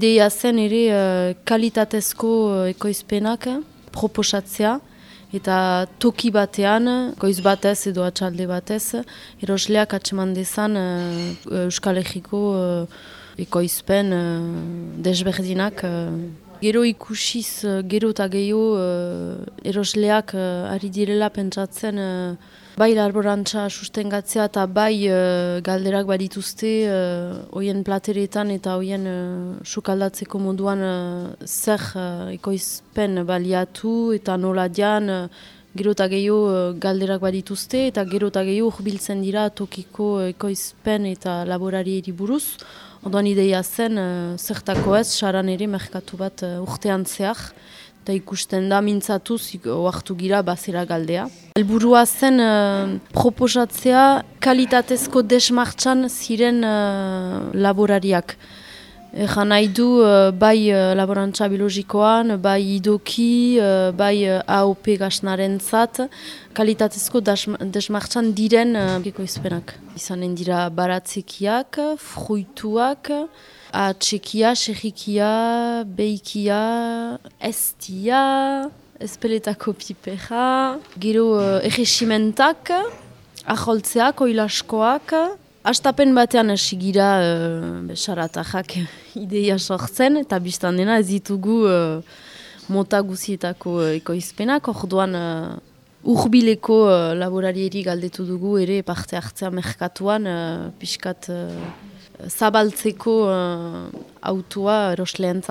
Ideia zen ere uh, kalitatezko ekoizpenak proposatzea eta toki batean, goiz batez edo atxalde batez, erosleak atseman dezan Euskal Herriko ekoizpen desberdinak. Gero ikusiz, gero eta gehiago uh, erosleak uh, ari direla pentsatzen uh, bai larborantza sustengatzea eta bai galderak badituzte uh, oien plateretan eta oien uh, sukaldatzeko moduan uh, zer uh, ekoizpen baliatu eta nola dian uh, gero eta gehiago galderak badituzte eta gero eta gehiago biltzen dira tokiko ekoizpen eta laborari buruz. Odoan ideia zen, uh, zertako ez, saran ere merkatu bat uh, urtean zehar, eta ikusten da mintzatuz, oartu gira bazera galdea. Elburua zen uh, proposatzea kalitatezko desmartxan ziren uh, laborariak. Egan nahi du uh, bai uh, laborantza biologikoan, bai idoki, uh, bai AOP gasnaren zat, kalitatezko desmartxan diren uh, izpenak. Izanen dira baratzekiak, fruituak, atxekia, segikia, beikia, estia, espeletako piperra, gero uh, egesimentak, aholtzeak, oilaskoak, Astapen batean hasi gira uh, ideia sortzen eta biztan dena ez ditugu uh, mota guzietako uh, ekoizpenak. Orduan uh, urbileko uh, laborarieri galdetu dugu ere parte hartzea merkatuan uh, pixkat uh, zabaltzeko uh, autua eroslean